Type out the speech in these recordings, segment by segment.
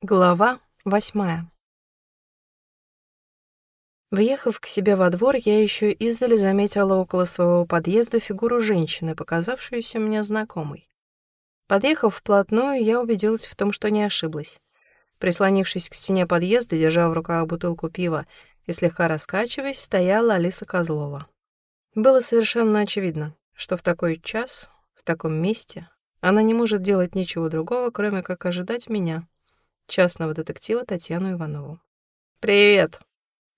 Глава восьмая. Въехав к себе во двор, я еще издали заметила около своего подъезда фигуру женщины, показавшуюся мне знакомой. Подъехав вплотную, я убедилась в том, что не ошиблась. Прислонившись к стене подъезда, держа в руках бутылку пива и слегка раскачиваясь, стояла Алиса Козлова. Было совершенно очевидно, что в такой час, в таком месте, она не может делать ничего другого, кроме как ожидать меня — частного детектива Татьяну Иванову. «Привет!»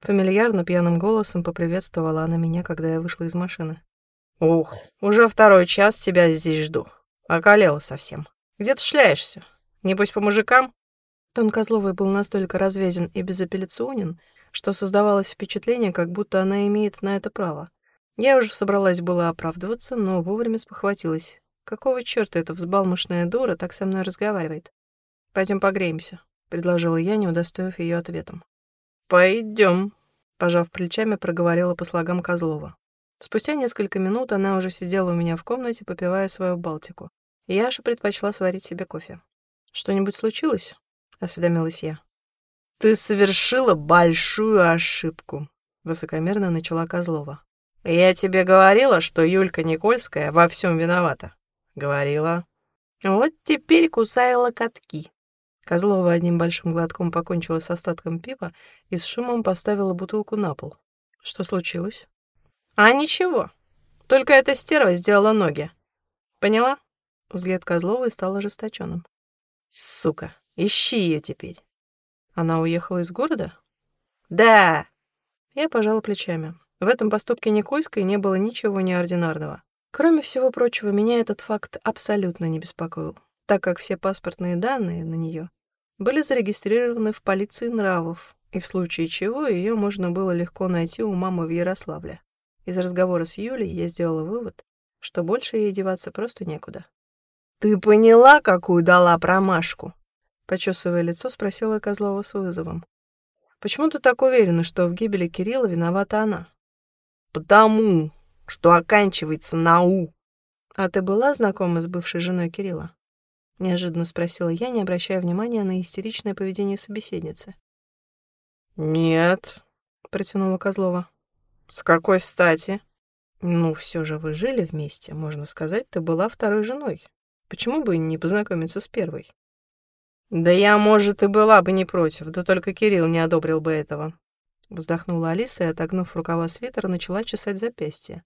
Фамильярно пьяным голосом поприветствовала она меня, когда я вышла из машины. «Ух, уже второй час тебя здесь жду. Околела совсем. Где ты шляешься? Небось, по мужикам?» Тон Козловой был настолько развязен и безапелляционен, что создавалось впечатление, как будто она имеет на это право. Я уже собралась была оправдываться, но вовремя спохватилась. Какого чёрта эта взбалмошная дура так со мной разговаривает? Пойдем погреемся», — предложила я, не удостоив ее ответом. Пойдем, пожав плечами, проговорила по слогам Козлова. Спустя несколько минут она уже сидела у меня в комнате, попивая свою балтику. Яша предпочла сварить себе кофе. «Что-нибудь случилось?» — осведомилась я. «Ты совершила большую ошибку», — высокомерно начала Козлова. «Я тебе говорила, что Юлька Никольская во всем виновата». «Говорила». «Вот теперь кусай локотки», Козлова одним большим глотком покончила с остатком пива и с шумом поставила бутылку на пол. Что случилось? А ничего. Только эта стерва сделала ноги. Поняла? Взгляд Козловой стал ожесточенным. Сука, ищи ее теперь. Она уехала из города? Да. Я пожала плечами. В этом поступке Никойской не было ничего неординарного. Кроме всего прочего, меня этот факт абсолютно не беспокоил, так как все паспортные данные на нее были зарегистрированы в полиции нравов, и в случае чего ее можно было легко найти у мамы в Ярославле. Из разговора с Юлей я сделала вывод, что больше ей деваться просто некуда. «Ты поняла, какую дала промашку?» Почесывая лицо, спросила Козлова с вызовом. «Почему ты так уверена, что в гибели Кирилла виновата она?» «Потому, что оканчивается на «у». «А ты была знакома с бывшей женой Кирилла?» Неожиданно спросила я, не обращая внимания на истеричное поведение собеседницы. Нет, протянула Козлова. С какой стати? Ну, все же вы жили вместе, можно сказать, ты была второй женой. Почему бы не познакомиться с первой? Да я, может, и была бы не против, да только Кирилл не одобрил бы этого. Вздохнула Алиса и, отогнув рукава свитера, начала чесать запястье.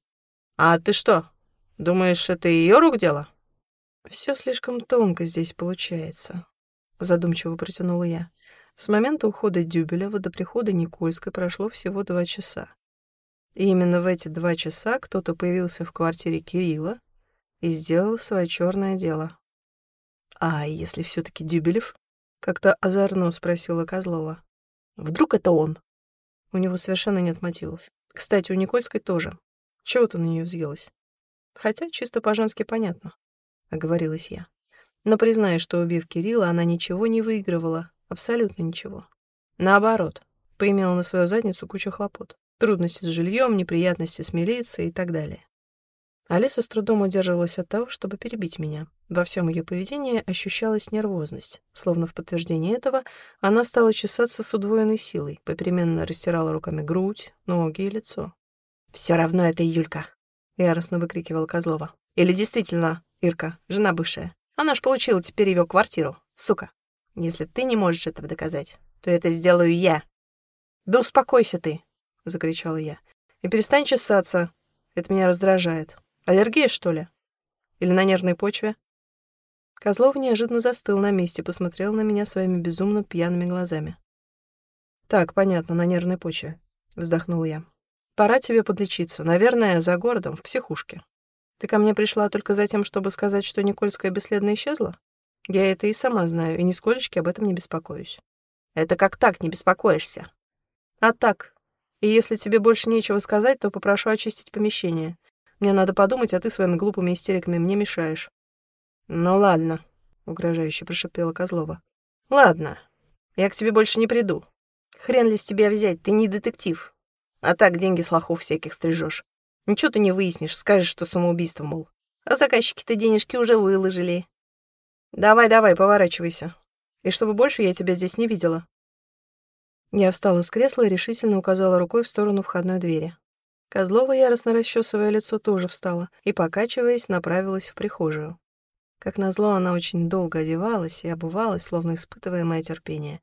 А ты что, думаешь, это ее рук дело? Все слишком тонко здесь получается, задумчиво протянула я. С момента ухода Дюбелева до прихода Никольской прошло всего два часа. И именно в эти два часа кто-то появился в квартире Кирилла и сделал свое черное дело. А если все таки Дюбелев? Как-то озорно спросила Козлова. Вдруг это он? У него совершенно нет мотивов. Кстати, у Никольской тоже. Чего ты на нее взъелась? Хотя чисто по-женски понятно. — оговорилась я. Но признаю, что, убив Кирилла, она ничего не выигрывала, абсолютно ничего. Наоборот, поимела на свою задницу кучу хлопот. Трудности с жильем, неприятности с милицией и так далее. Алиса с трудом удерживалась от того, чтобы перебить меня. Во всем ее поведении ощущалась нервозность. Словно в подтверждение этого она стала чесаться с удвоенной силой, попеременно растирала руками грудь, ноги и лицо. «Все равно это Юлька!» — яростно выкрикивала Козлова. «Или действительно Ирка, жена бывшая. Она ж получила теперь ее квартиру. Сука. Если ты не можешь этого доказать, то это сделаю я. Да успокойся ты, закричала я. И перестань чесаться. Это меня раздражает. Аллергия, что ли? Или на нервной почве? Козлов неожиданно застыл на месте, посмотрел на меня своими безумно пьяными глазами. «Так, понятно, на нервной почве», — вздохнул я. «Пора тебе подлечиться. Наверное, за городом, в психушке». Ты ко мне пришла только за тем, чтобы сказать, что Никольская бесследно исчезла? Я это и сама знаю, и нисколечки об этом не беспокоюсь. Это как так не беспокоишься? А так. И если тебе больше нечего сказать, то попрошу очистить помещение. Мне надо подумать, а ты своими глупыми истериками мне мешаешь. Ну ладно, угрожающе прошептала Козлова. Ладно. Я к тебе больше не приду. Хрен ли с тебя взять, ты не детектив. А так деньги с лохов всяких стрижешь. Ничего ты не выяснишь, скажешь, что самоубийство, мол. А заказчики-то денежки уже выложили. Давай-давай, поворачивайся. И чтобы больше я тебя здесь не видела». Я встала с кресла и решительно указала рукой в сторону входной двери. Козлова, яростно расчесывая лицо, тоже встала и, покачиваясь, направилась в прихожую. Как назло, она очень долго одевалась и обувалась, словно испытывая мое терпение.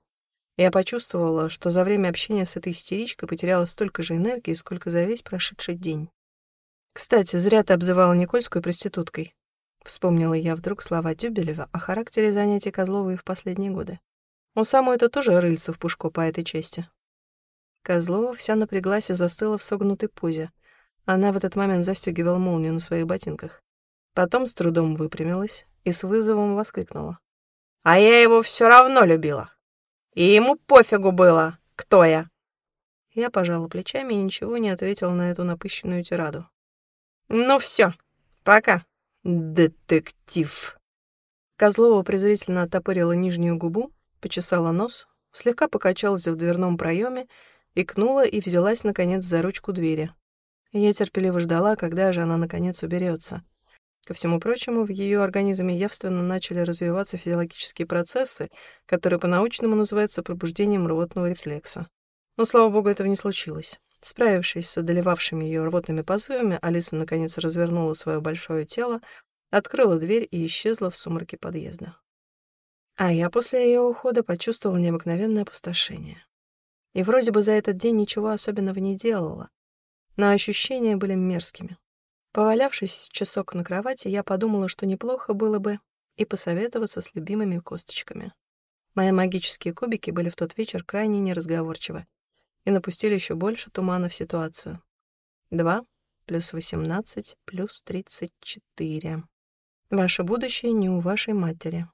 Я почувствовала, что за время общения с этой истеричкой потеряла столько же энергии, сколько за весь прошедший день. «Кстати, зря ты обзывала Никольскую проституткой», — вспомнила я вдруг слова Дюбелева о характере занятий Козловой в последние годы. У самой это тоже рыльца в пушку по этой части. Козлова вся напряглась и застыла в согнутой позе. Она в этот момент застегивала молнию на своих ботинках. Потом с трудом выпрямилась и с вызовом воскликнула. «А я его все равно любила. И ему пофигу было, кто я». Я пожала плечами и ничего не ответила на эту напыщенную тираду. «Ну все, пока, детектив». Козлова презрительно оттопырила нижнюю губу, почесала нос, слегка покачалась в дверном проеме, икнула и взялась, наконец, за ручку двери. Я терпеливо ждала, когда же она, наконец, уберется. Ко всему прочему, в ее организме явственно начали развиваться физиологические процессы, которые по-научному называются пробуждением рвотного рефлекса. Но, слава богу, этого не случилось. Справившись с одолевавшими ее рвотными позывами, Алиса наконец развернула свое большое тело, открыла дверь и исчезла в сумраке подъезда. А я после ее ухода почувствовала необыкновенное опустошение. И вроде бы за этот день ничего особенного не делала, но ощущения были мерзкими. Повалявшись часок на кровати, я подумала, что неплохо было бы и посоветоваться с любимыми косточками. Мои магические кубики были в тот вечер крайне неразговорчивы и напустили еще больше тумана в ситуацию. Два плюс восемнадцать плюс тридцать четыре. Ваше будущее не у вашей матери.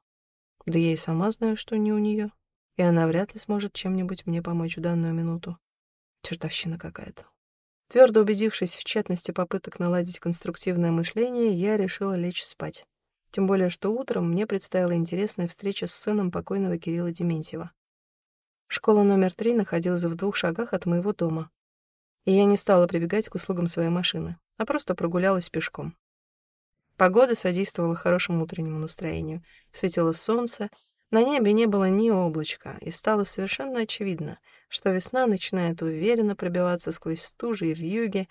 Да я и сама знаю, что не у нее, и она вряд ли сможет чем-нибудь мне помочь в данную минуту. Чертовщина какая-то. Твердо убедившись в тщетности попыток наладить конструктивное мышление, я решила лечь спать. Тем более, что утром мне предстояла интересная встреча с сыном покойного Кирилла Дементьева. Школа номер три находилась в двух шагах от моего дома. И я не стала прибегать к услугам своей машины, а просто прогулялась пешком. Погода содействовала хорошему утреннему настроению. Светило солнце, на небе не было ни облачка, и стало совершенно очевидно, что весна начинает уверенно пробиваться сквозь стужи и вьюги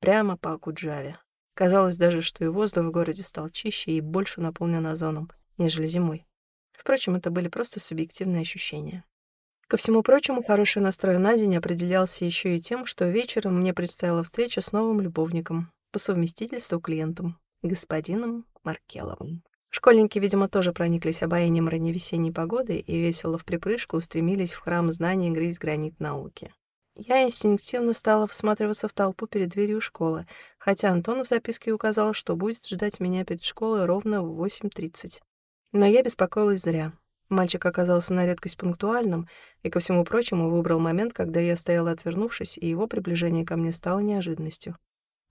прямо по Акуджаве. Казалось даже, что и воздух в городе стал чище и больше наполнен озоном, нежели зимой. Впрочем, это были просто субъективные ощущения. Ко всему прочему, хороший настрой на день определялся еще и тем, что вечером мне предстояла встреча с новым любовником, по совместительству клиентом, господином Маркеловым. Школьники, видимо, тоже прониклись обаянием ранневесенней погоды и весело в припрыжку устремились в храм знаний грызть гранит науки. Я инстинктивно стала всматриваться в толпу перед дверью школы, хотя Антон в записке указал, что будет ждать меня перед школой ровно в 8.30. Но я беспокоилась зря. Мальчик оказался на редкость пунктуальным и, ко всему прочему, выбрал момент, когда я стояла отвернувшись, и его приближение ко мне стало неожиданностью.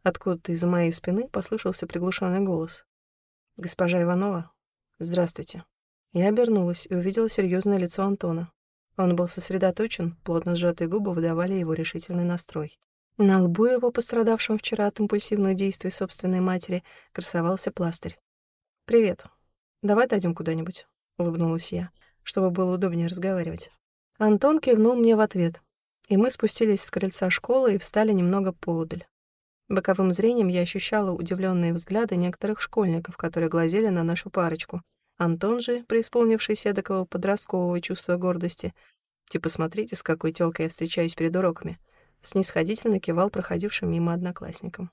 Откуда-то из моей спины послышался приглушенный голос. «Госпожа Иванова, здравствуйте». Я обернулась и увидела серьезное лицо Антона. Он был сосредоточен, плотно сжатые губы выдавали его решительный настрой. На лбу его, пострадавшем вчера от импульсивных действий собственной матери, красовался пластырь. «Привет. Давай дойдем куда-нибудь», — улыбнулась я, чтобы было удобнее разговаривать. Антон кивнул мне в ответ, и мы спустились с крыльца школы и встали немного поодаль. Боковым зрением я ощущала удивленные взгляды некоторых школьников, которые глазели на нашу парочку. Антон же, преисполнившийся эдакого подросткового чувства гордости, типа «смотрите, с какой тёлкой я встречаюсь перед уроками», снисходительно кивал проходившим мимо одноклассникам.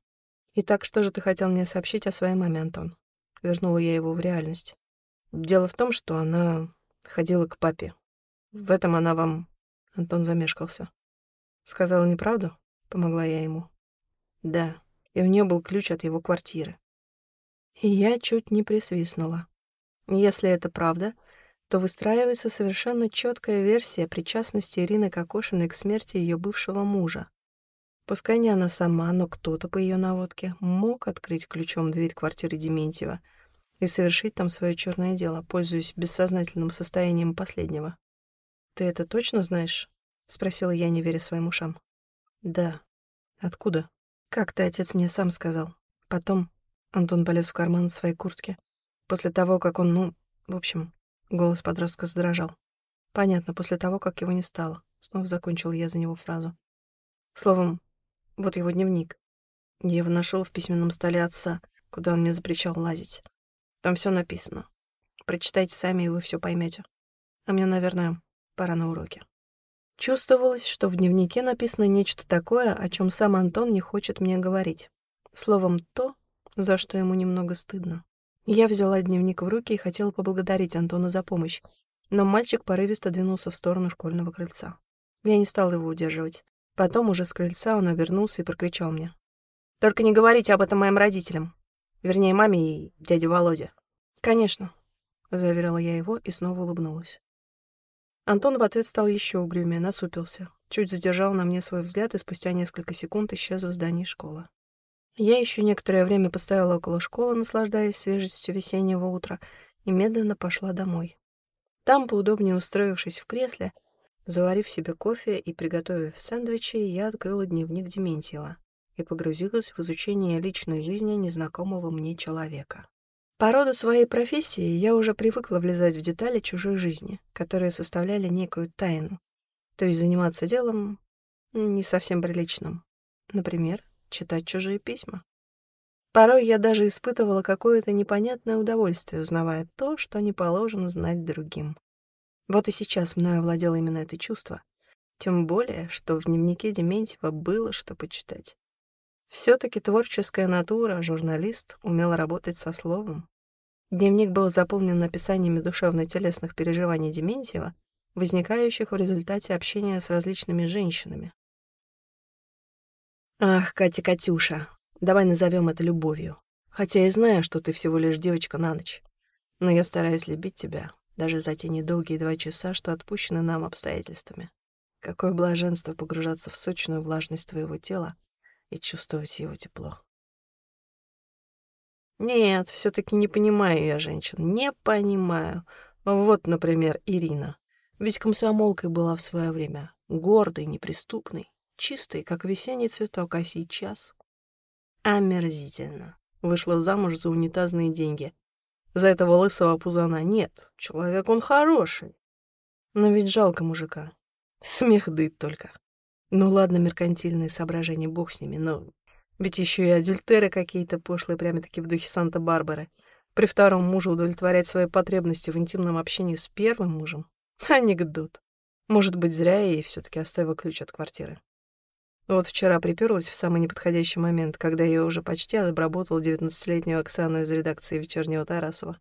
«Итак, что же ты хотел мне сообщить о своей маме, Антон?» Вернула я его в реальность. «Дело в том, что она ходила к папе. В этом она вам...» Антон замешкался. «Сказала неправду?» Помогла я ему. Да, и у нее был ключ от его квартиры. И я чуть не присвистнула. Если это правда, то выстраивается совершенно четкая версия причастности Ирины Кокошиной к смерти ее бывшего мужа. Пускай не она сама, но кто-то по ее наводке мог открыть ключом дверь квартиры Дементьева и совершить там свое черное дело, пользуясь бессознательным состоянием последнего. «Ты это точно знаешь?» — спросила я, не веря своим ушам. «Да». «Откуда?» Как-то отец мне сам сказал. Потом Антон полез в карман своей куртки. После того, как он, ну, в общем, голос подростка задрожал. Понятно, после того, как его не стало. Снова закончил я за него фразу. Словом, вот его дневник. Я его нашел в письменном столе отца, куда он мне запрещал лазить. Там все написано. Прочитайте сами, и вы все поймете. А мне, наверное, пора на уроки. Чувствовалось, что в дневнике написано нечто такое, о чем сам Антон не хочет мне говорить. Словом, то, за что ему немного стыдно. Я взяла дневник в руки и хотела поблагодарить Антона за помощь, но мальчик порывисто двинулся в сторону школьного крыльца. Я не стала его удерживать. Потом уже с крыльца он вернулся и прокричал мне. «Только не говорите об этом моим родителям. Вернее, маме и дяде Володе». «Конечно», — заверила я его и снова улыбнулась. Антон в ответ стал еще угрюмее, насупился, чуть задержал на мне свой взгляд и спустя несколько секунд исчез в здании школы. Я еще некоторое время постояла около школы, наслаждаясь свежестью весеннего утра, и медленно пошла домой. Там, поудобнее устроившись в кресле, заварив себе кофе и приготовив сэндвичи, я открыла дневник Дементьева и погрузилась в изучение личной жизни незнакомого мне человека. По роду своей профессии я уже привыкла влезать в детали чужой жизни, которые составляли некую тайну, то есть заниматься делом не совсем приличным. Например, читать чужие письма. Порой я даже испытывала какое-то непонятное удовольствие, узнавая то, что не положено знать другим. Вот и сейчас мною овладело именно это чувство. Тем более, что в дневнике Дементьева было что почитать. Все таки творческая натура, журналист, умел работать со словом. Дневник был заполнен описаниями душевно-телесных переживаний Дементьева, возникающих в результате общения с различными женщинами. «Ах, Катя-Катюша, давай назовем это любовью. Хотя я знаю, что ты всего лишь девочка на ночь. Но я стараюсь любить тебя, даже за те недолгие два часа, что отпущены нам обстоятельствами. Какое блаженство погружаться в сочную влажность твоего тела и чувствовать его тепло. Нет, все таки не понимаю я женщин. Не понимаю. Вот, например, Ирина. Ведь комсомолкой была в свое время. Гордой, неприступной, чистой, как весенний цветок, а сейчас... Омерзительно. Вышла замуж за унитазные деньги. За этого лысого пузана. Нет, человек он хороший. Но ведь жалко мужика. Смех дыт только. Ну ладно, меркантильные соображения, бог с ними, но ведь еще и адюльтеры какие-то пошлые, прямо-таки в духе Санта-Барбары. При втором муже удовлетворять свои потребности в интимном общении с первым мужем? Анекдот. Может быть, зря я ей все таки оставила ключ от квартиры. Вот вчера приперлась в самый неподходящий момент, когда я уже почти обработал девятнадцатилетнюю Оксану из редакции «Вечернего Тарасова».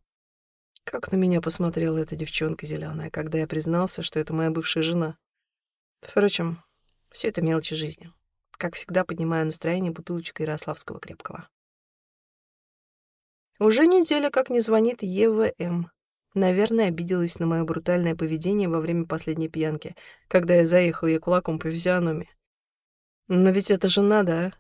Как на меня посмотрела эта девчонка зеленая, когда я признался, что это моя бывшая жена. Впрочем, все это мелочи жизни. Как всегда, поднимаю настроение бутылочкой Ярославского крепкого. Уже неделя как не звонит ЕВМ. Наверное, обиделась на мое брутальное поведение во время последней пьянки, когда я заехал ей кулаком по физиономии. Но ведь это же надо, а?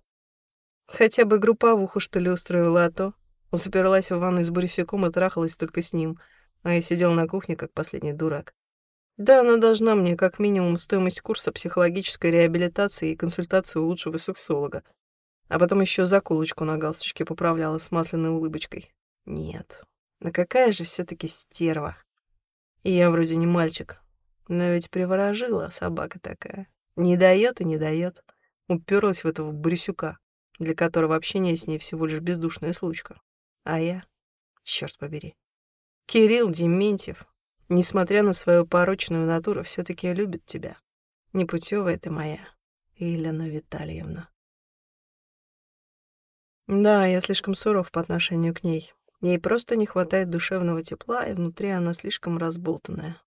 Хотя бы групповуху, что ли, устроила, а то. Заперлась в ванной с Борисюком и трахалась только с ним, а я сидел на кухне, как последний дурак. Да, она должна мне как минимум стоимость курса психологической реабилитации и консультацию лучшего сексолога. А потом еще заколочку на галстучке поправляла с масляной улыбочкой. Нет, ну какая же все таки стерва. И я вроде не мальчик, но ведь приворожила собака такая. Не дает и не дает. Уперлась в этого Борисюка, для которого общение с ней всего лишь бездушная случка. А я... Черт побери. Кирилл Дементьев, Несмотря на свою порочную натуру, все таки любит тебя. Непутевая ты моя, Елена Витальевна. Да, я слишком суров по отношению к ней. Ей просто не хватает душевного тепла, и внутри она слишком разболтанная.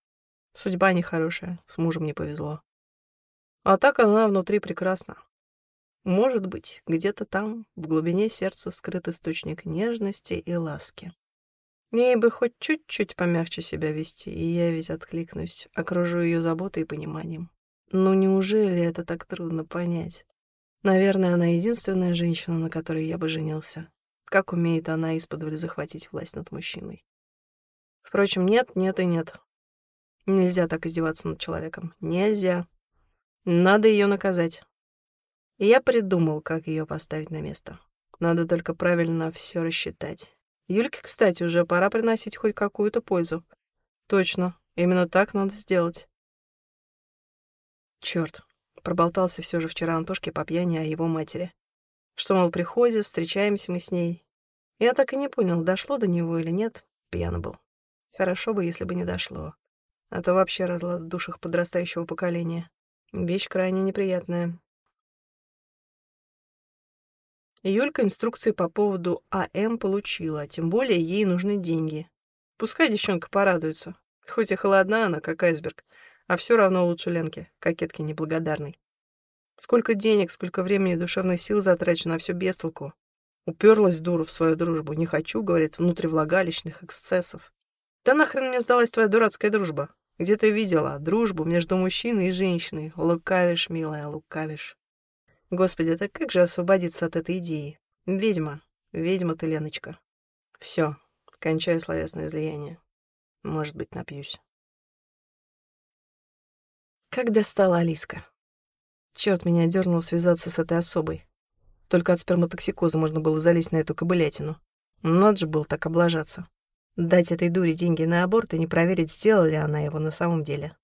Судьба нехорошая, с мужем не повезло. А так она внутри прекрасна. Может быть, где-то там, в глубине сердца, скрыт источник нежности и ласки. Ей бы хоть чуть-чуть помягче себя вести, и я ведь откликнусь, окружу ее заботой и пониманием. Ну неужели это так трудно понять? Наверное, она единственная женщина, на которой я бы женился. Как умеет она исподволь захватить власть над мужчиной? Впрочем, нет, нет и нет. Нельзя так издеваться над человеком. Нельзя. Надо ее наказать. И я придумал, как ее поставить на место. Надо только правильно все рассчитать. Юльке, кстати, уже пора приносить хоть какую-то пользу. Точно, именно так надо сделать. Черт, проболтался все же вчера Антошке по пьяни о его матери. Что, мол, приходит, встречаемся мы с ней. Я так и не понял, дошло до него или нет. Пьяно был. Хорошо бы, если бы не дошло. А то вообще разлад в душах подрастающего поколения. Вещь крайне неприятная. Юлька инструкции по поводу АМ получила, тем более ей нужны деньги. Пускай девчонка порадуется. Хоть и холодна она, как айсберг, а все равно лучше Ленки, кокетки неблагодарной. Сколько денег, сколько времени и душевных сил затрачено на все без толку. Уперлась дура в свою дружбу. Не хочу, говорит, внутривлагалищных эксцессов. Да нахрен мне сдалась твоя дурацкая дружба? Где ты видела дружбу между мужчиной и женщиной? Лукавишь, милая, лукавишь. Господи, так как же освободиться от этой идеи? Ведьма. Ведьма ты, Леночка. Все, кончаю словесное излияние. Может быть, напьюсь. Как достала Алиска. Черт меня дернул связаться с этой особой. Только от сперматоксикоза можно было залезть на эту кобылятину. Надо же был так облажаться. Дать этой дуре деньги на аборт и не проверить, сделала ли она его на самом деле.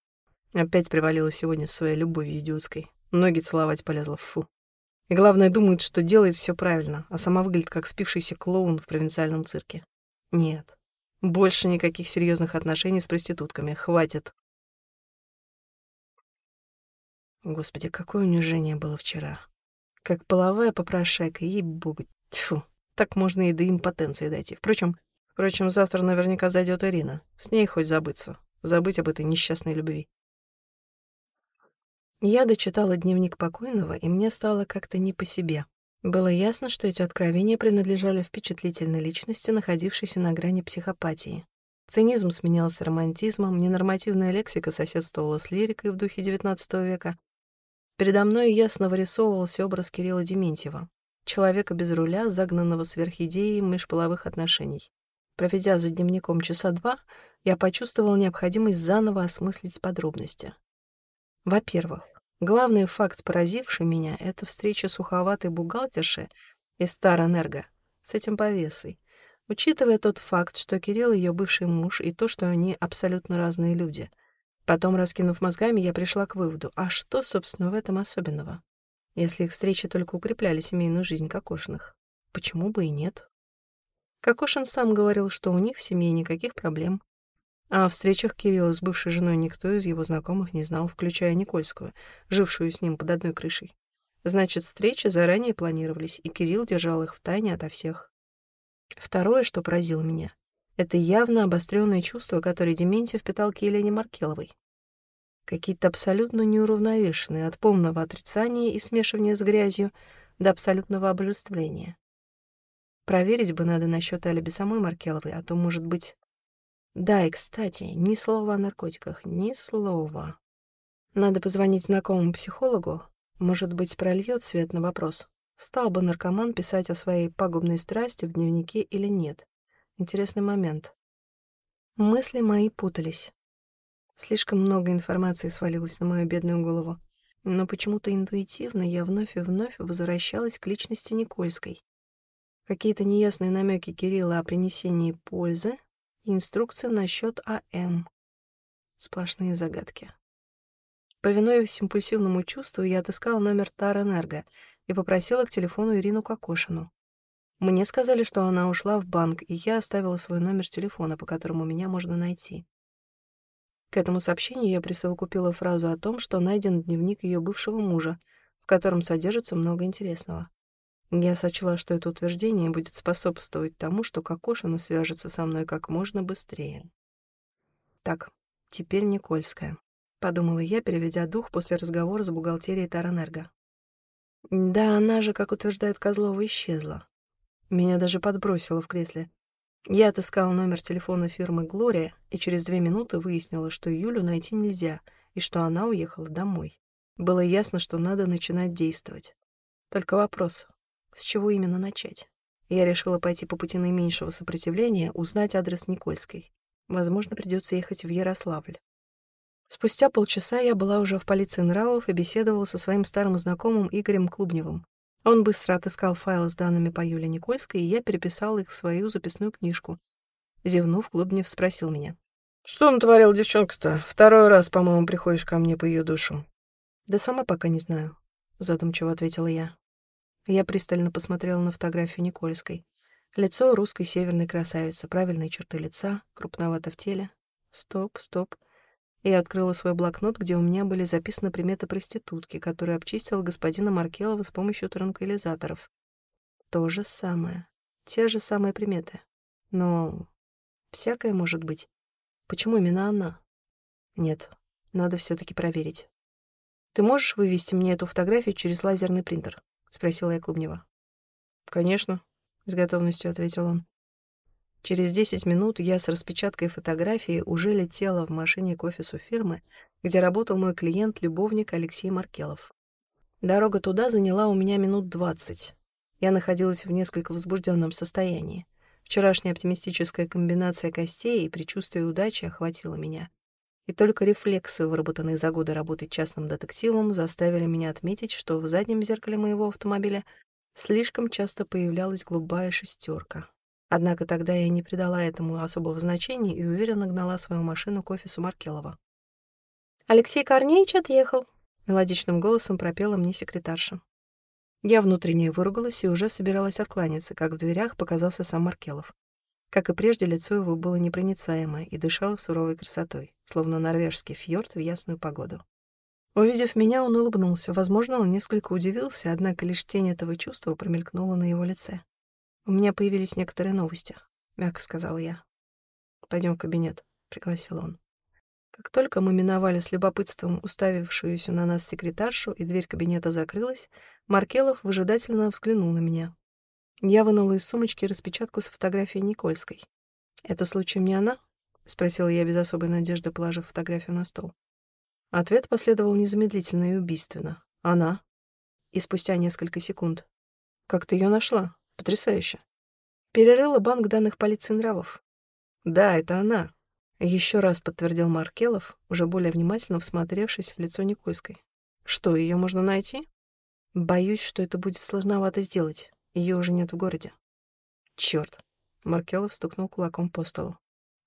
Опять привалила сегодня своей любовью идиотской. Ноги целовать полезла, фу. И главное, думает, что делает все правильно, а сама выглядит как спившийся клоун в провинциальном цирке. Нет. Больше никаких серьезных отношений с проститутками. Хватит. Господи, какое унижение было вчера. Как половая попрошайка, ей-богу. Тьфу. Так можно и до импотенции дойти. Впрочем, впрочем, завтра наверняка зайдет Ирина. С ней хоть забыться. Забыть об этой несчастной любви. Я дочитала дневник покойного, и мне стало как-то не по себе. Было ясно, что эти откровения принадлежали впечатлительной личности, находившейся на грани психопатии. Цинизм сменялся романтизмом, ненормативная лексика соседствовала с лирикой в духе XIX века. Передо мной ясно вырисовывался образ Кирилла Дементьева, человека без руля, загнанного сверхидеей межполовых отношений. Проведя за дневником часа два, я почувствовал необходимость заново осмыслить подробности. Во-первых, главный факт, поразивший меня, это встреча суховатой бухгалтерши из Старэнерго с этим повесой. Учитывая тот факт, что Кирилл ее бывший муж, и то, что они абсолютно разные люди. Потом, раскинув мозгами, я пришла к выводу, а что, собственно, в этом особенного? Если их встречи только укрепляли семейную жизнь Кокошиных, почему бы и нет? Кокошин сам говорил, что у них в семье никаких проблем. А о встречах Кирилла с бывшей женой никто из его знакомых не знал, включая Никольскую, жившую с ним под одной крышей. Значит, встречи заранее планировались, и Кирилл держал их в тайне ото всех. Второе, что поразило меня, это явно обостренные чувства, которые Дементьев питал к Елене Маркеловой. Какие-то абсолютно неуравновешенные, от полного отрицания и смешивания с грязью до абсолютного обожествления. Проверить бы надо насчет алиби самой Маркеловой, а то, может быть, да, и, кстати, ни слова о наркотиках, ни слова. Надо позвонить знакомому психологу, может быть, прольет свет на вопрос. Стал бы наркоман писать о своей пагубной страсти в дневнике или нет? Интересный момент. Мысли мои путались. Слишком много информации свалилось на мою бедную голову. Но почему-то интуитивно я вновь и вновь возвращалась к личности Никольской. Какие-то неясные намеки Кирилла о принесении пользы Инструкция насчет АМ. Сплошные загадки. Повинуясь импульсивному чувству, я отыскала номер Таранерго и попросила к телефону Ирину Кокошину. Мне сказали, что она ушла в банк, и я оставила свой номер телефона, по которому меня можно найти. К этому сообщению я присовокупила фразу о том, что найден дневник ее бывшего мужа, в котором содержится много интересного. Я сочла, что это утверждение будет способствовать тому, что Кокошина свяжется со мной как можно быстрее. Так, теперь Никольская, — подумала я, переведя дух после разговора с бухгалтерией Таранерго. Да, она же, как утверждает Козлова, исчезла. Меня даже подбросило в кресле. Я отыскала номер телефона фирмы «Глория» и через две минуты выяснила, что Юлю найти нельзя и что она уехала домой. Было ясно, что надо начинать действовать. Только вопрос, с чего именно начать? Я решила пойти по пути наименьшего сопротивления, узнать адрес Никольской. Возможно, придется ехать в Ярославль. Спустя полчаса я была уже в полиции нравов и беседовала со своим старым знакомым Игорем Клубневым. Он быстро отыскал файлы с данными по Юле Никольской, и я переписала их в свою записную книжку. Зевнув, Клубнев спросил меня. «Что натворила девчонка-то? Второй раз, по-моему, приходишь ко мне по ее душу». Да сама пока не знаю, задумчиво ответила я. Я пристально посмотрела на фотографию Никольской. Лицо русской северной красавицы, правильные черты лица, крупновато в теле. Стоп, стоп. Я открыла свой блокнот, где у меня были записаны приметы проститутки, которую обчистила господина Маркелова с помощью транквилизаторов. То же самое. Те же самые приметы. Но всякое может быть. Почему именно она? Нет, надо все таки проверить. «Ты можешь вывести мне эту фотографию через лазерный принтер?» — спросила я Клубнева. «Конечно», — с готовностью ответил он. Через 10 минут я с распечаткой фотографии уже летела в машине к офису фирмы, где работал мой клиент-любовник Алексей Маркелов. Дорога туда заняла у меня минут 20. Я находилась в несколько возбужденном состоянии. Вчерашняя оптимистическая комбинация костей и предчувствие удачи охватила меня. И только рефлексы, выработанные за годы работы частным детективом, заставили меня отметить, что в заднем зеркале моего автомобиля слишком часто появлялась голубая шестерка. Однако тогда я не придала этому особого значения и уверенно гнала свою машину к офису Маркелова. «Алексей Корнеевич отъехал», — мелодичным голосом пропела мне секретарша. Я внутренне выругалась и уже собиралась откланяться, как в дверях показался сам Маркелов. Как и прежде, лицо его было непроницаемое и дышало суровой красотой, словно норвежский фьорд в ясную погоду. Увидев меня, он улыбнулся. Возможно, он несколько удивился, однако лишь тень этого чувства промелькнула на его лице. «У меня появились некоторые новости», — мягко сказал я. Пойдем в кабинет», — пригласил он. Как только мы миновали с любопытством уставившуюся на нас секретаршу, и дверь кабинета закрылась, Маркелов выжидательно взглянул на меня. Я вынула из сумочки распечатку с фотографией Никольской. «Это случаем не она?» — спросила я без особой надежды, положив фотографию на стол. Ответ последовал незамедлительно и убийственно. «Она». И спустя несколько секунд. «Как ты ее нашла? Потрясающе». Перерыла банк данных полиции нравов. «Да, это она», — еще раз подтвердил Маркелов, уже более внимательно всмотревшись в лицо Никольской. «Что, ее можно найти?» «Боюсь, что это будет сложновато сделать. Ее уже нет в городе. Черт! Маркелов стукнул кулаком по столу.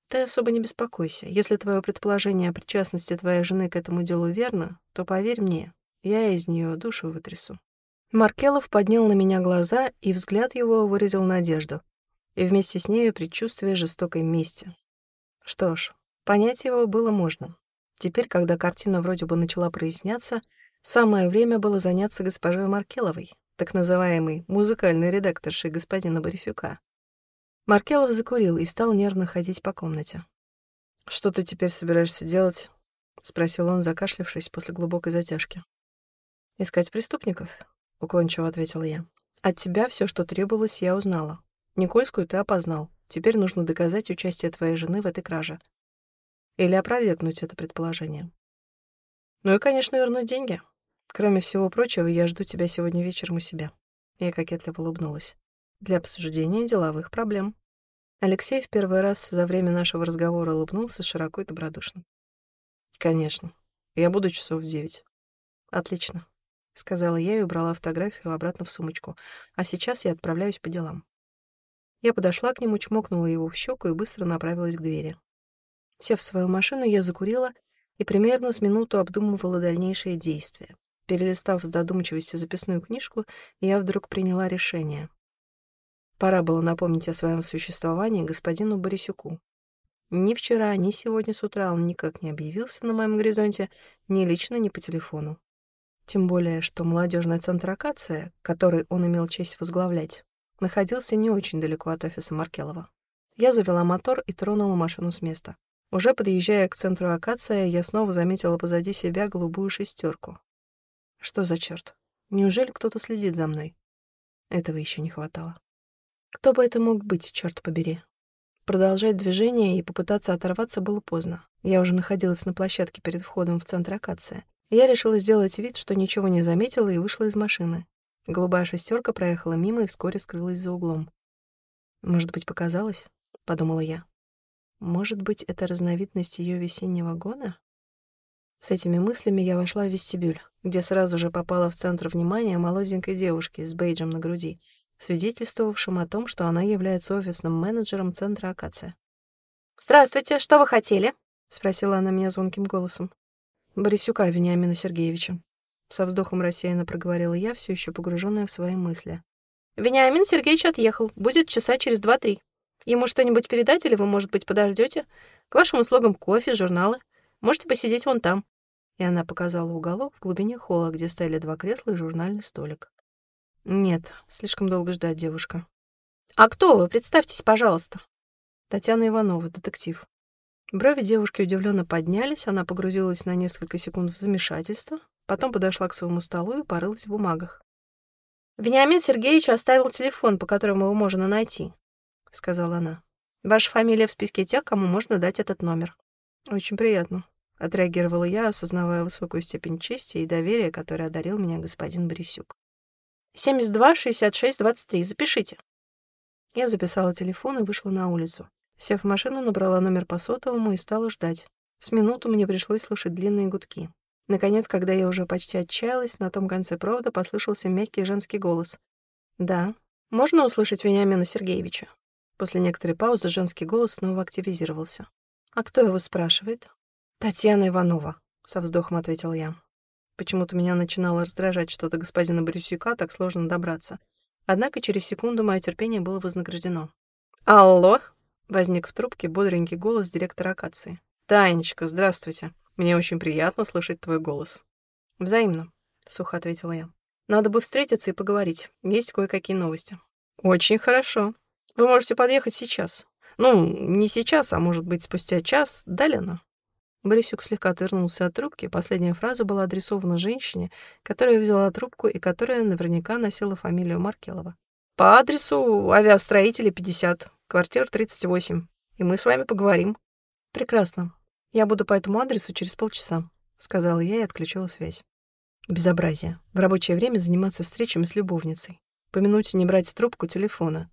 Ты особо не беспокойся. Если твое предположение о причастности твоей жены к этому делу верно, то поверь мне, я из нее душу вытрясу. Маркелов поднял на меня глаза, и взгляд его выразил надежду, и вместе с нею предчувствие жестокой мести. Что ж, понять его было можно. Теперь, когда картина вроде бы начала проясняться, самое время было заняться госпожой Маркеловой, так называемый музыкальный редакторшей господина Борисюка. Маркелов закурил и стал нервно ходить по комнате. «Что ты теперь собираешься делать?» — спросил он, закашлявшись после глубокой затяжки. «Искать преступников», — уклончиво ответила я. «От тебя все, что требовалось, я узнала. Никольскую ты опознал. Теперь нужно доказать участие твоей жены в этой краже. Или опровергнуть это предположение. Ну и, конечно, вернуть деньги. Кроме всего прочего, я жду тебя сегодня вечером у себя. Я кокетливо улыбнулась. Для обсуждения деловых проблем. Алексей в первый раз за время нашего разговора улыбнулся широко и добродушно. «Конечно. Я буду часов в девять». «Отлично», — сказала я и убрала фотографию обратно в сумочку. «А сейчас я отправляюсь по делам». Я подошла к нему, чмокнула его в щеку и быстро направилась к двери. Сев в свою машину, я закурила и примерно с минуту обдумывала дальнейшие действия. Перелистав с задумчивости записную книжку, я вдруг приняла решение. Пора было напомнить о своем существовании господину Борисюку. Ни вчера, ни сегодня с утра он никак не объявился на моем горизонте, ни лично, ни по телефону. Тем более, что молодежный центр «Акация», который он имел честь возглавлять, находился не очень далеко от офиса Маркелова. Я завела мотор и тронула машину с места. Уже подъезжая к центру «Акация», я снова заметила позади себя голубую шестерку. Что за черт? Неужели кто-то следит за мной? Этого еще не хватало. Кто бы это мог быть, черт побери? Продолжать движение и попытаться оторваться было поздно. Я уже находилась на площадке перед входом в центр акация. Я решила сделать вид, что ничего не заметила и вышла из машины. Голубая шестерка проехала мимо и вскоре скрылась за углом. «Может быть, показалось?» — подумала я. «Может быть, это разновидность ее весеннего гона?» С этими мыслями я вошла в вестибюль, где сразу же попала в центр внимания молоденькой девушки с бейджем на груди, свидетельствовавшим о том, что она является офисным менеджером центра «Акация». «Здравствуйте, что вы хотели?» — спросила она меня звонким голосом. «Борисюка Вениамина Сергеевича». Со вздохом рассеянно проговорила я, все еще погруженная в свои мысли. «Вениамин Сергеевич отъехал. Будет часа через два-три. Ему что-нибудь передать или вы, может быть, подождете? К вашим услугам кофе, журналы. Можете посидеть вон там». И она показала уголок в глубине холла, где стояли два кресла и журнальный столик. «Нет, слишком долго ждать, девушка». «А кто вы? Представьтесь, пожалуйста». Татьяна Иванова, детектив. Брови девушки удивленно поднялись, она погрузилась на несколько секунд в замешательство, потом подошла к своему столу и порылась в бумагах. «Вениамин Сергеевич оставил телефон, по которому его можно найти», — сказала она. «Ваша фамилия в списке тех, кому можно дать этот номер». «Очень приятно», — отреагировала я, осознавая высокую степень чести и доверия, которое одарил меня господин Борисюк. «72 66 23. Запишите». Я записала телефон и вышла на улицу. Сев в машину, набрала номер по сотовому и стала ждать. С минуту мне пришлось слушать длинные гудки. Наконец, когда я уже почти отчаялась, на том конце провода послышался мягкий женский голос. «Да. Можно услышать Вениамина Сергеевича?» После некоторой паузы женский голос снова активизировался. «А кто его спрашивает?» «Татьяна Иванова», — со вздохом ответил я. Почему-то меня начинало раздражать что-то господина Борисюка, так сложно добраться. Однако через секунду мое терпение было вознаграждено. «Алло!» Возник в трубке бодренький голос директора акации. «Танечка, здравствуйте. Мне очень приятно слышать твой голос». «Взаимно», — сухо ответила я. «Надо бы встретиться и поговорить. Есть кое-какие новости». «Очень хорошо. Вы можете подъехать сейчас. Ну, не сейчас, а может быть, спустя час. Да, Лена?» Борисюк слегка отвернулся от трубки. Последняя фраза была адресована женщине, которая взяла трубку и которая наверняка носила фамилию Маркелова. «По адресу авиастроителей 50 квартира 38, и мы с вами поговорим». «Прекрасно. Я буду по этому адресу через полчаса», — сказала я и отключила связь. Безобразие. В рабочее время заниматься встречами с любовницей. Помянуть не брать трубку телефона.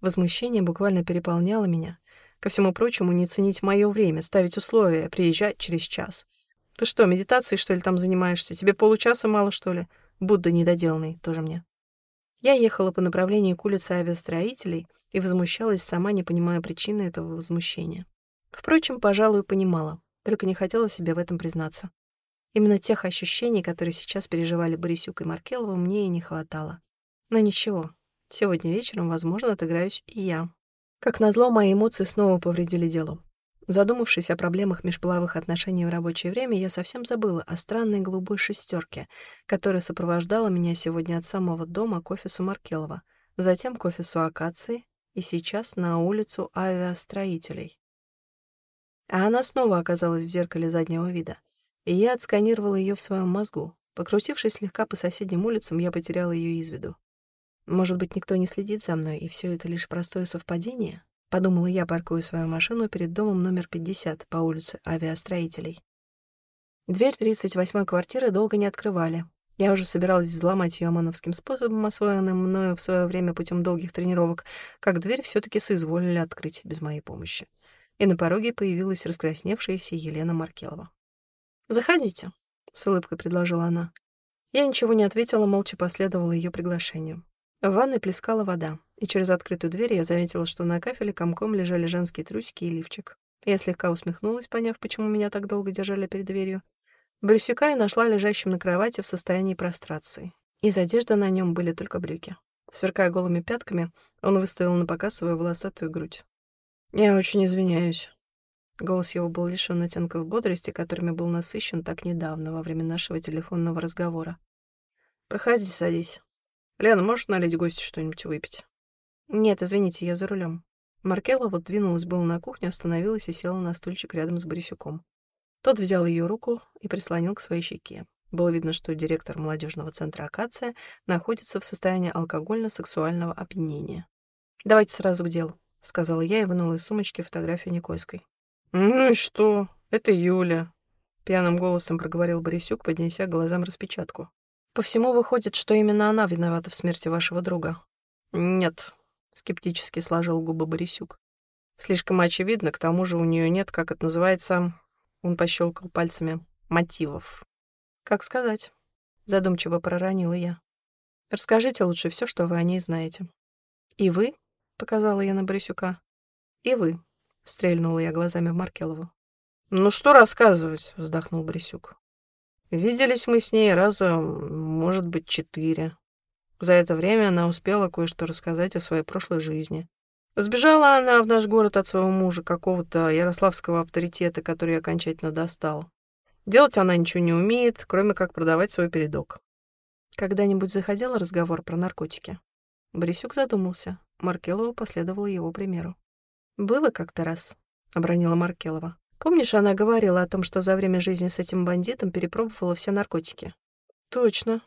Возмущение буквально переполняло меня. Ко всему прочему, не ценить мое время, ставить условия, приезжать через час. Ты что, медитацией, что ли, там занимаешься? Тебе получаса мало, что ли? Будда недоделанный, тоже мне. Я ехала по направлению к улице авиастроителей, и возмущалась сама, не понимая причины этого возмущения. Впрочем, пожалуй, понимала, только не хотела себе в этом признаться. Именно тех ощущений, которые сейчас переживали Борисюк и Маркелова, мне и не хватало. Но ничего, сегодня вечером, возможно, отыграюсь и я. Как назло, мои эмоции снова повредили делу. Задумавшись о проблемах межполовых отношений в рабочее время, я совсем забыла о странной голубой шестерке, которая сопровождала меня сегодня от самого дома к офису Маркелова, затем к офису Акации и сейчас на улицу авиастроителей. А она снова оказалась в зеркале заднего вида, и я отсканировала ее в своем мозгу. Покрутившись слегка по соседним улицам, я потеряла ее из виду. Может быть, никто не следит за мной, и все это лишь простое совпадение? Подумала я, паркую свою машину перед домом номер 50 по улице авиастроителей. Дверь 38-й квартиры долго не открывали, я уже собиралась взломать ее омановским способом, освоенным мною в свое время путем долгих тренировок, как дверь все таки соизволили открыть без моей помощи. И на пороге появилась раскрасневшаяся Елена Маркелова. «Заходите», — с улыбкой предложила она. Я ничего не ответила, молча последовала ее приглашению. В ванной плескала вода, и через открытую дверь я заметила, что на кафеле комком лежали женские трусики и лифчик. Я слегка усмехнулась, поняв, почему меня так долго держали перед дверью, Брюсюка я нашла лежащим на кровати в состоянии прострации. Из одежды на нем были только брюки. Сверкая голыми пятками, он выставил на показ свою волосатую грудь. «Я очень извиняюсь». Голос его был лишён оттенков бодрости, которыми был насыщен так недавно, во время нашего телефонного разговора. «Проходи, садись. Лена, можешь налить гостю что-нибудь выпить?» «Нет, извините, я за рулем. Маркелла вот двинулась было на кухню, остановилась и села на стульчик рядом с Борисюком. Тот взял ее руку и прислонил к своей щеке. Было видно, что директор молодежного центра «Акация» находится в состоянии алкогольно-сексуального опьянения. «Давайте сразу к делу», — сказала я и вынула из сумочки фотографию Никольской. «Ну и что? Это Юля», — пьяным голосом проговорил Борисюк, поднеся глазам распечатку. «По всему выходит, что именно она виновата в смерти вашего друга». «Нет», — скептически сложил губы Борисюк. «Слишком очевидно, к тому же у нее нет, как это называется, он пощелкал пальцами. Мотивов. Как сказать? Задумчиво проронила я. Расскажите лучше все, что вы о ней знаете. И вы? Показала я на Борисюка. И вы. Стрельнула я глазами в Маркелову. «Ну что рассказывать?» — вздохнул Борисюк. Виделись мы с ней раза, может быть, четыре. За это время она успела кое-что рассказать о своей прошлой жизни. Сбежала она в наш город от своего мужа, какого-то ярославского авторитета, который окончательно достал. Делать она ничего не умеет, кроме как продавать свой передок. Когда-нибудь заходил разговор про наркотики? Борисюк задумался. Маркелова последовала его примеру. «Было как-то раз», — обронила Маркелова. «Помнишь, она говорила о том, что за время жизни с этим бандитом перепробовала все наркотики?» «Точно».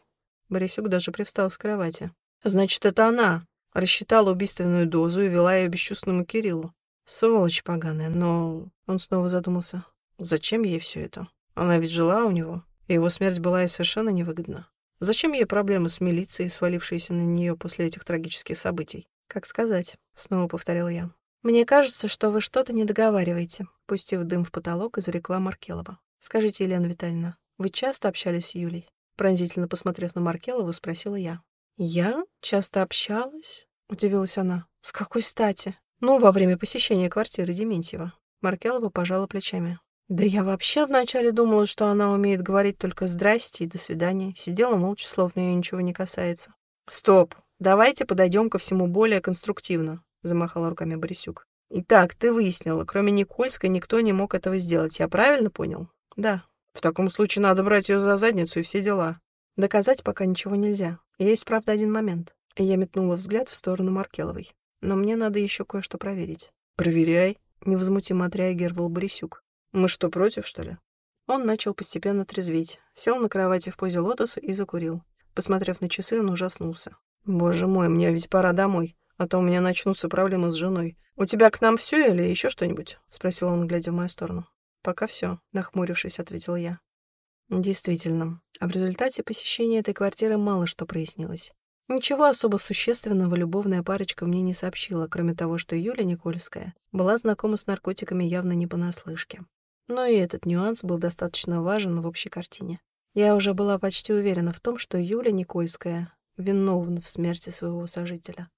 Борисюк даже привстал с кровати. «Значит, это она рассчитала убийственную дозу и вела ее бесчувственному Кириллу. Сволочь поганая, но...» Он снова задумался. «Зачем ей все это? Она ведь жила у него, и его смерть была ей совершенно невыгодна. Зачем ей проблемы с милицией, свалившиеся на нее после этих трагических событий? Как сказать?» Снова повторил я. «Мне кажется, что вы что-то не договариваете», пустив дым в потолок, изрекла Маркелова. «Скажите, Елена Витальевна, вы часто общались с Юлей?» Пронзительно посмотрев на Маркелову, спросила я. «Я? Часто общалась?» — удивилась она. «С какой стати?» «Ну, во время посещения квартиры Дементьева». Маркелова пожала плечами. «Да я вообще вначале думала, что она умеет говорить только «здрасте» и «до свидания». Сидела молча, словно ее ничего не касается. «Стоп! Давайте подойдем ко всему более конструктивно», — замахала руками Борисюк. «Итак, ты выяснила, кроме Никольской никто не мог этого сделать. Я правильно понял?» «Да. В таком случае надо брать ее за задницу и все дела. Доказать пока ничего нельзя. Есть, правда, один момент. Я метнула взгляд в сторону Маркеловой. Но мне надо еще кое-что проверить. «Проверяй», — невозмутимо отреагировал Борисюк. «Мы что, против, что ли?» Он начал постепенно трезветь, сел на кровати в позе лотоса и закурил. Посмотрев на часы, он ужаснулся. «Боже мой, мне ведь пора домой, а то у меня начнутся проблемы с женой. У тебя к нам все или еще что-нибудь?» — спросил он, глядя в мою сторону. «Пока все», — нахмурившись, ответил я. Действительно, а в результате посещения этой квартиры мало что прояснилось. Ничего особо существенного любовная парочка мне не сообщила, кроме того, что Юля Никольская была знакома с наркотиками явно не понаслышке. Но и этот нюанс был достаточно важен в общей картине. Я уже была почти уверена в том, что Юля Никольская виновна в смерти своего сожителя.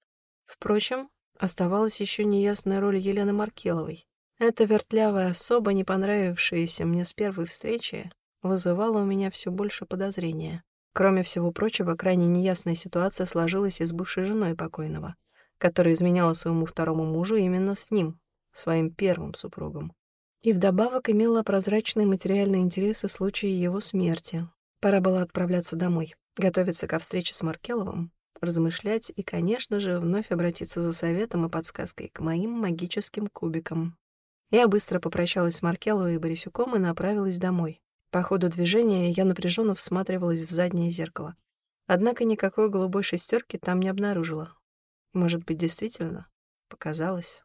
Впрочем, оставалась еще неясная роль Елены Маркеловой. Эта вертлявая особа, не понравившаяся мне с первой встречи, вызывало у меня все больше подозрения. Кроме всего прочего, крайне неясная ситуация сложилась и с бывшей женой покойного, которая изменяла своему второму мужу именно с ним, своим первым супругом. И вдобавок имела прозрачные материальные интересы в случае его смерти. Пора было отправляться домой, готовиться ко встрече с Маркеловым, размышлять и, конечно же, вновь обратиться за советом и подсказкой к моим магическим кубикам. Я быстро попрощалась с Маркеловой и Борисюком и направилась домой. По ходу движения я напряженно всматривалась в заднее зеркало. Однако никакой голубой шестерки там не обнаружила. Может быть, действительно? Показалось.